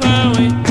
far away.